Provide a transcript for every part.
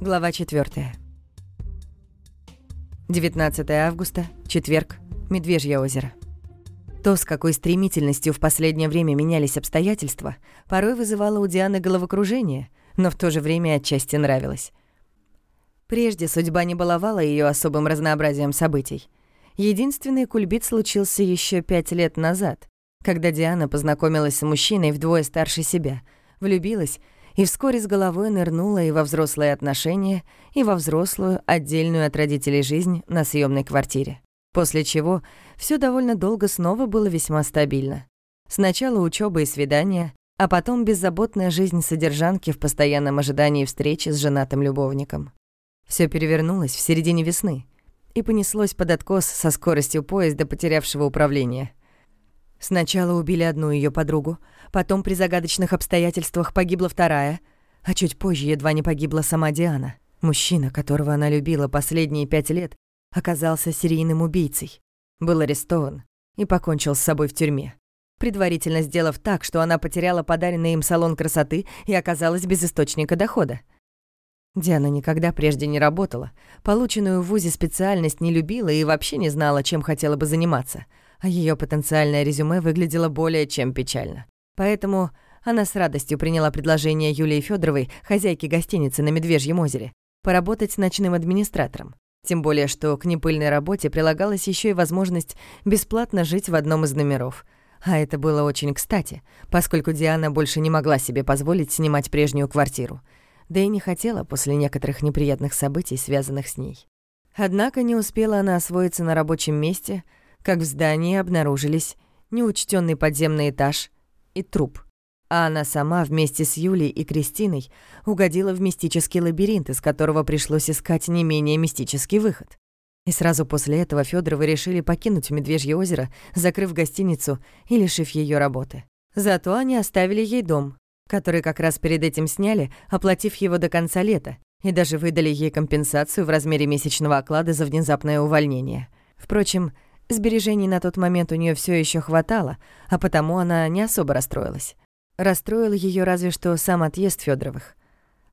Глава 4. 19 августа, четверг, Медвежье озеро. То, с какой стремительностью в последнее время менялись обстоятельства, порой вызывало у Дианы головокружение, но в то же время отчасти нравилось. Прежде судьба не баловала ее особым разнообразием событий. Единственный кульбит случился еще пять лет назад, когда Диана познакомилась с мужчиной вдвое старше себя, влюбилась и вскоре с головой нырнула и во взрослые отношения, и во взрослую, отдельную от родителей жизнь на съемной квартире. После чего все довольно долго снова было весьма стабильно. Сначала учеба и свидания, а потом беззаботная жизнь содержанки в постоянном ожидании встречи с женатым любовником. Все перевернулось в середине весны и понеслось под откос со скоростью поезда, потерявшего управление. Сначала убили одну ее подругу, потом при загадочных обстоятельствах погибла вторая, а чуть позже едва не погибла сама Диана. Мужчина, которого она любила последние пять лет, оказался серийным убийцей, был арестован и покончил с собой в тюрьме, предварительно сделав так, что она потеряла подаренный им салон красоты и оказалась без источника дохода. Диана никогда прежде не работала, полученную в ВУЗе специальность не любила и вообще не знала, чем хотела бы заниматься — а ее потенциальное резюме выглядело более чем печально. Поэтому она с радостью приняла предложение Юлии Федоровой, хозяйки гостиницы на Медвежьем озере, поработать ночным администратором. Тем более, что к непыльной работе прилагалась еще и возможность бесплатно жить в одном из номеров. А это было очень кстати, поскольку Диана больше не могла себе позволить снимать прежнюю квартиру. Да и не хотела после некоторых неприятных событий, связанных с ней. Однако не успела она освоиться на рабочем месте — как в здании обнаружились неучтенный подземный этаж и труп. А она сама вместе с Юлей и Кристиной угодила в мистический лабиринт, из которого пришлось искать не менее мистический выход. И сразу после этого Федоровы решили покинуть Медвежье озеро, закрыв гостиницу и лишив ее работы. Зато они оставили ей дом, который как раз перед этим сняли, оплатив его до конца лета, и даже выдали ей компенсацию в размере месячного оклада за внезапное увольнение. Впрочем, Сбережений на тот момент у нее все еще хватало, а потому она не особо расстроилась. Расстроил ее разве что сам отъезд Федоровых.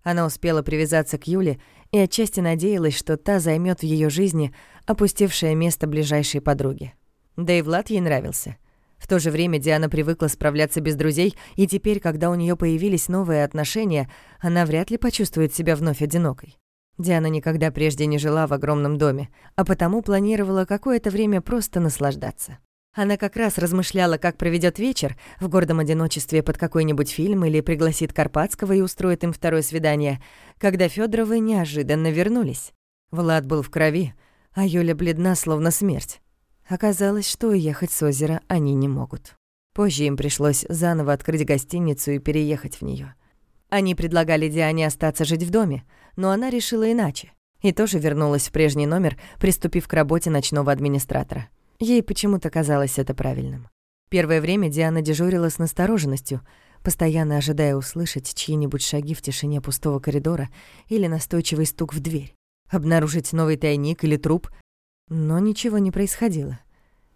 Она успела привязаться к Юле и отчасти надеялась, что та займет в ее жизни опустевшее место ближайшей подруги. Да и Влад ей нравился. В то же время Диана привыкла справляться без друзей, и теперь, когда у нее появились новые отношения, она вряд ли почувствует себя вновь одинокой. Диана никогда прежде не жила в огромном доме, а потому планировала какое-то время просто наслаждаться. Она как раз размышляла, как проведет вечер в гордом одиночестве под какой-нибудь фильм или пригласит Карпатского и устроит им второе свидание, когда Федоровы неожиданно вернулись. Влад был в крови, а Юля бледна, словно смерть. Оказалось, что уехать с озера они не могут. Позже им пришлось заново открыть гостиницу и переехать в нее. Они предлагали Диане остаться жить в доме, но она решила иначе и тоже вернулась в прежний номер, приступив к работе ночного администратора. Ей почему-то казалось это правильным. Первое время Диана дежурила с настороженностью, постоянно ожидая услышать чьи-нибудь шаги в тишине пустого коридора или настойчивый стук в дверь, обнаружить новый тайник или труп, но ничего не происходило.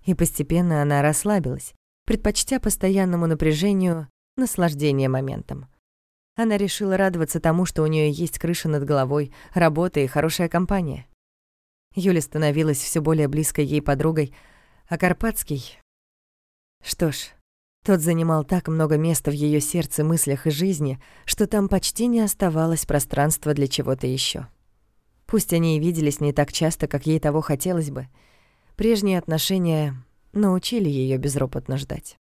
И постепенно она расслабилась, предпочтя постоянному напряжению наслаждение моментом. Она решила радоваться тому, что у нее есть крыша над головой, работа и хорошая компания. Юля становилась все более близкой ей подругой, а Карпатский... Что ж, тот занимал так много места в ее сердце, мыслях и жизни, что там почти не оставалось пространства для чего-то еще. Пусть они и виделись не так часто, как ей того хотелось бы, прежние отношения научили ее безропотно ждать.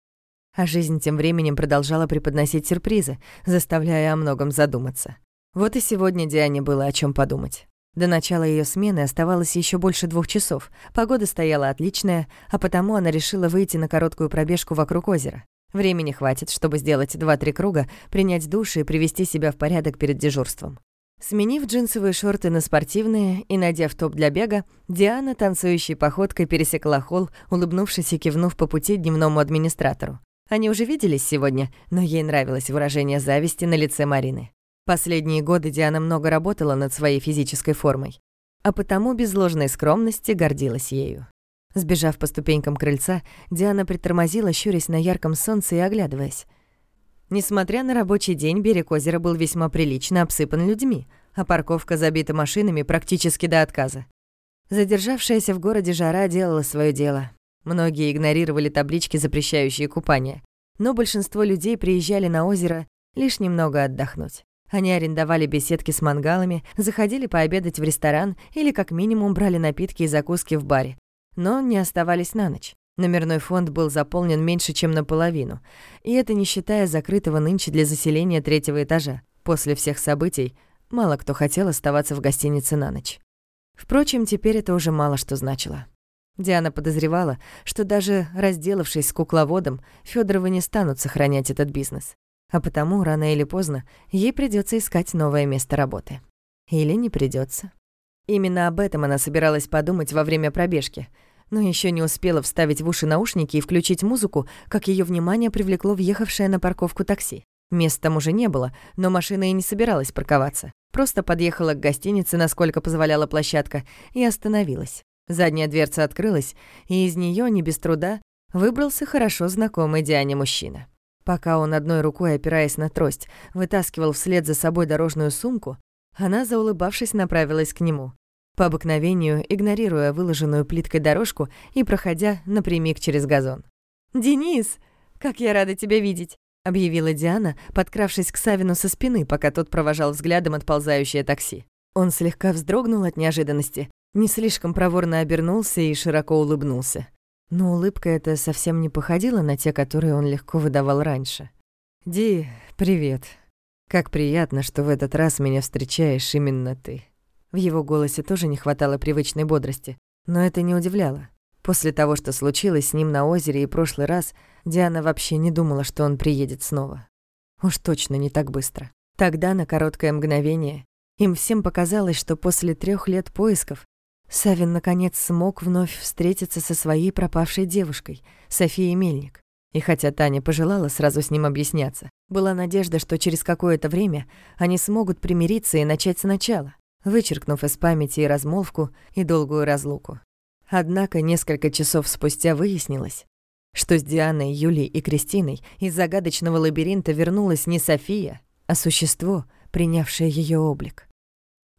А жизнь тем временем продолжала преподносить сюрпризы, заставляя о многом задуматься. Вот и сегодня Диане было о чем подумать. До начала ее смены оставалось еще больше двух часов. Погода стояла отличная, а потому она решила выйти на короткую пробежку вокруг озера. Времени хватит, чтобы сделать два-три круга, принять душ и привести себя в порядок перед дежурством. Сменив джинсовые шорты на спортивные и надев топ для бега, Диана танцующей походкой пересекла холл, улыбнувшись и кивнув по пути дневному администратору. Они уже виделись сегодня, но ей нравилось выражение зависти на лице Марины. Последние годы Диана много работала над своей физической формой, а потому без ложной скромности гордилась ею. Сбежав по ступенькам крыльца, Диана притормозила, щурясь на ярком солнце и оглядываясь. Несмотря на рабочий день, берег озера был весьма прилично обсыпан людьми, а парковка забита машинами практически до отказа. Задержавшаяся в городе жара делала свое дело. Многие игнорировали таблички, запрещающие купание. Но большинство людей приезжали на озеро лишь немного отдохнуть. Они арендовали беседки с мангалами, заходили пообедать в ресторан или как минимум брали напитки и закуски в баре. Но не оставались на ночь. Номерной фонд был заполнен меньше, чем наполовину. И это не считая закрытого нынче для заселения третьего этажа. После всех событий мало кто хотел оставаться в гостинице на ночь. Впрочем, теперь это уже мало что значило. Диана подозревала, что даже разделавшись с кукловодом, Федоровы не станут сохранять этот бизнес. А потому, рано или поздно, ей придется искать новое место работы. Или не придется. Именно об этом она собиралась подумать во время пробежки, но еще не успела вставить в уши наушники и включить музыку, как ее внимание привлекло въехавшее на парковку такси. Мест там уже не было, но машина и не собиралась парковаться. Просто подъехала к гостинице, насколько позволяла площадка, и остановилась. Задняя дверца открылась, и из нее не без труда выбрался хорошо знакомый Диане мужчина. Пока он одной рукой, опираясь на трость, вытаскивал вслед за собой дорожную сумку, она, заулыбавшись, направилась к нему, по обыкновению игнорируя выложенную плиткой дорожку и проходя напрямик через газон. «Денис, как я рада тебя видеть!» объявила Диана, подкравшись к Савину со спины, пока тот провожал взглядом отползающее такси. Он слегка вздрогнул от неожиданности, не слишком проворно обернулся и широко улыбнулся. Но улыбка эта совсем не походила на те, которые он легко выдавал раньше. «Ди, привет. Как приятно, что в этот раз меня встречаешь именно ты». В его голосе тоже не хватало привычной бодрости, но это не удивляло. После того, что случилось с ним на озере и прошлый раз, Диана вообще не думала, что он приедет снова. Уж точно не так быстро. Тогда, на короткое мгновение, им всем показалось, что после трех лет поисков Савин наконец смог вновь встретиться со своей пропавшей девушкой, Софией Мельник. И хотя Таня пожелала сразу с ним объясняться, была надежда, что через какое-то время они смогут примириться и начать сначала, вычеркнув из памяти и размолвку, и долгую разлуку. Однако несколько часов спустя выяснилось, что с Дианой, Юлей и Кристиной из загадочного лабиринта вернулась не София, а существо, принявшее ее облик.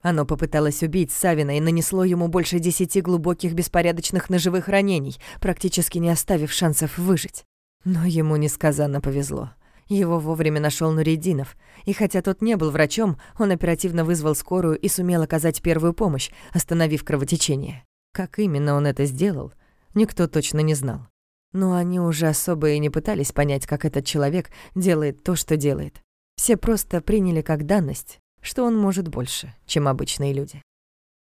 Оно попыталось убить Савина и нанесло ему больше десяти глубоких беспорядочных ножевых ранений, практически не оставив шансов выжить. Но ему несказанно повезло. Его вовремя нашел Нуридинов, и хотя тот не был врачом, он оперативно вызвал скорую и сумел оказать первую помощь, остановив кровотечение. Как именно он это сделал, никто точно не знал. Но они уже особо и не пытались понять, как этот человек делает то, что делает. Все просто приняли как данность, что он может больше, чем обычные люди.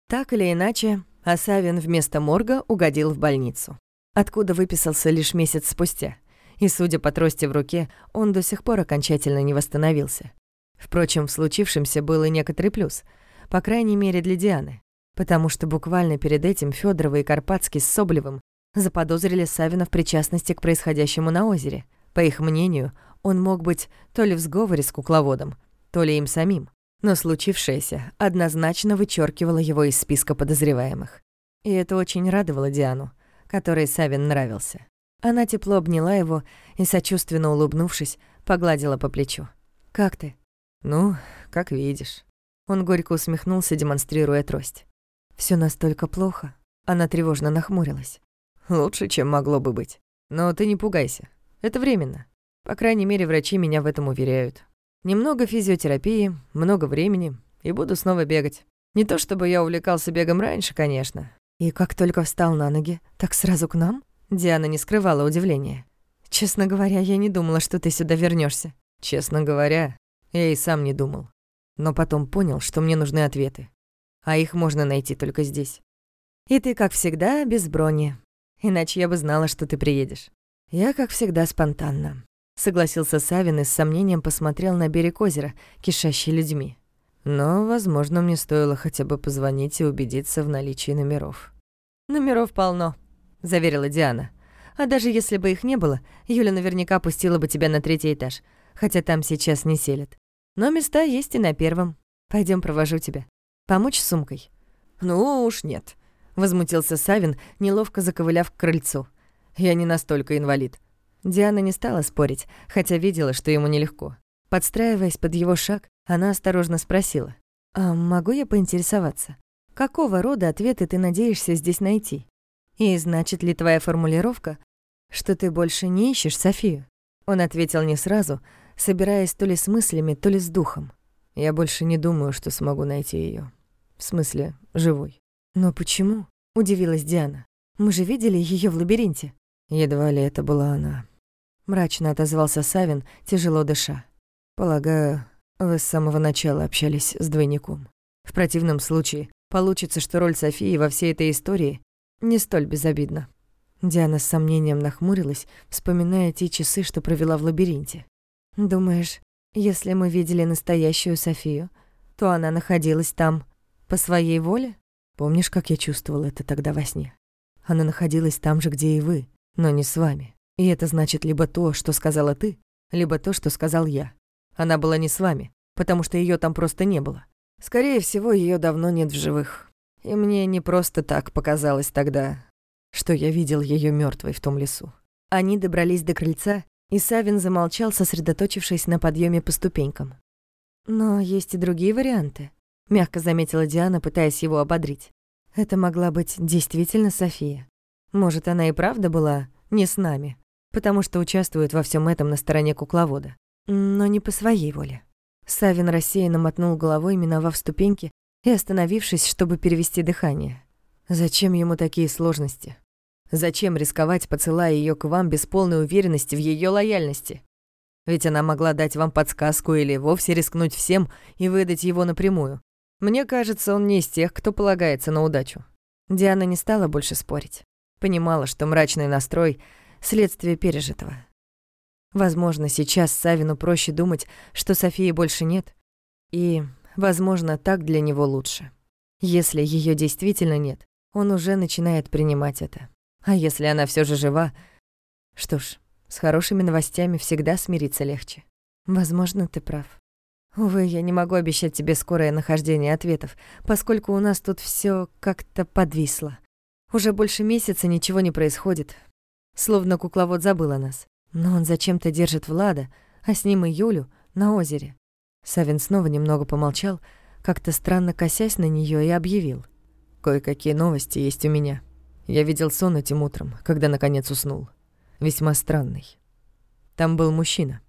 Так или иначе, Асавин вместо морга угодил в больницу, откуда выписался лишь месяц спустя. И, судя по трости в руке, он до сих пор окончательно не восстановился. Впрочем, в случившемся был и некоторый плюс, по крайней мере для Дианы потому что буквально перед этим Федорова и Карпатский с Соблевым заподозрили Савина в причастности к происходящему на озере. По их мнению, он мог быть то ли в сговоре с кукловодом, то ли им самим. Но случившееся однозначно вычеркивало его из списка подозреваемых. И это очень радовало Диану, которой Савин нравился. Она тепло обняла его и, сочувственно улыбнувшись, погладила по плечу. «Как ты?» «Ну, как видишь». Он горько усмехнулся, демонстрируя трость. Все настолько плохо. Она тревожно нахмурилась. Лучше, чем могло бы быть. Но ты не пугайся. Это временно. По крайней мере, врачи меня в этом уверяют. Немного физиотерапии, много времени, и буду снова бегать. Не то чтобы я увлекался бегом раньше, конечно. И как только встал на ноги, так сразу к нам? Диана не скрывала удивления. Честно говоря, я не думала, что ты сюда вернешься. Честно говоря, я и сам не думал. Но потом понял, что мне нужны ответы а их можно найти только здесь. И ты, как всегда, без брони. Иначе я бы знала, что ты приедешь. Я, как всегда, спонтанно. Согласился Савин и с сомнением посмотрел на берег озера, кишащий людьми. Но, возможно, мне стоило хотя бы позвонить и убедиться в наличии номеров. «Номеров полно», — заверила Диана. «А даже если бы их не было, Юля наверняка пустила бы тебя на третий этаж, хотя там сейчас не селят. Но места есть и на первом. Пойдем, провожу тебя». Помочь с сумкой?» «Ну уж нет», — возмутился Савин, неловко заковыляв к крыльцу. «Я не настолько инвалид». Диана не стала спорить, хотя видела, что ему нелегко. Подстраиваясь под его шаг, она осторожно спросила. «А могу я поинтересоваться, какого рода ответы ты надеешься здесь найти? И значит ли твоя формулировка, что ты больше не ищешь Софию?» Он ответил не сразу, собираясь то ли с мыслями, то ли с духом. «Я больше не думаю, что смогу найти ее. В смысле, живой». «Но почему?» — удивилась Диана. «Мы же видели ее в лабиринте». Едва ли это была она. Мрачно отозвался Савин, тяжело дыша. Полагаю, вы с самого начала общались с двойником. В противном случае получится, что роль Софии во всей этой истории не столь безобидна. Диана с сомнением нахмурилась, вспоминая те часы, что провела в лабиринте. «Думаешь, если мы видели настоящую Софию, то она находилась там по своей воле?» Помнишь, как я чувствовал это тогда во сне? Она находилась там же, где и вы, но не с вами. И это значит либо то, что сказала ты, либо то, что сказал я. Она была не с вами, потому что ее там просто не было. Скорее всего, ее давно нет в живых. И мне не просто так показалось тогда, что я видел ее мертвой в том лесу. Они добрались до крыльца, и Савин замолчал, сосредоточившись на подъеме по ступенькам. «Но есть и другие варианты», — мягко заметила Диана, пытаясь его ободрить. «Это могла быть действительно София. Может, она и правда была не с нами, потому что участвует во всем этом на стороне кукловода но не по своей воле. Савин рассеянно мотнул головой, миновав ступеньки и остановившись, чтобы перевести дыхание. Зачем ему такие сложности? Зачем рисковать, посылая ее к вам без полной уверенности в ее лояльности? Ведь она могла дать вам подсказку или вовсе рискнуть всем и выдать его напрямую. Мне кажется, он не из тех, кто полагается на удачу. Диана не стала больше спорить. Понимала, что мрачный настрой — следствие пережитого. Возможно, сейчас Савину проще думать, что Софии больше нет. И, возможно, так для него лучше. Если ее действительно нет, он уже начинает принимать это. А если она все же жива, что ж, с хорошими новостями всегда смириться легче. Возможно, ты прав. Увы, я не могу обещать тебе скорое нахождение ответов, поскольку у нас тут все как-то подвисло. Уже больше месяца ничего не происходит, словно кукловод забыл о нас. Но он зачем-то держит Влада, а с ним и Юлю, на озере. Савин снова немного помолчал, как-то странно косясь на нее и объявил. «Кое-какие новости есть у меня. Я видел сон этим утром, когда наконец уснул. Весьма странный. Там был мужчина.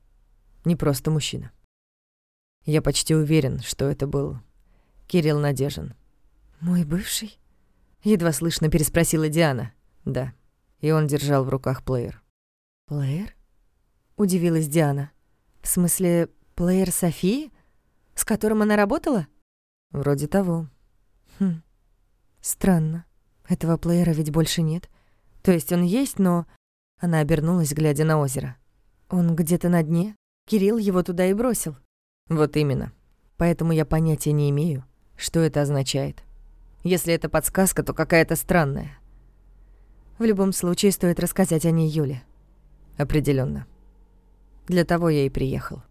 Не просто мужчина. Я почти уверен, что это был Кирилл Надежин. «Мой бывший?» Едва слышно переспросила Диана. «Да». И он держал в руках плеер. «Плеер?» удивилась Диана. В смысле, плеер Софии? С которым она работала? Вроде того. Хм. Странно. Этого плеера ведь больше нет. То есть он есть, но... Она обернулась, глядя на озеро. Он где-то на дне. Кирилл его туда и бросил. Вот именно. Поэтому я понятия не имею, что это означает. Если это подсказка, то какая-то странная. В любом случае, стоит рассказать о ней Юле. Определенно. Для того я и приехал.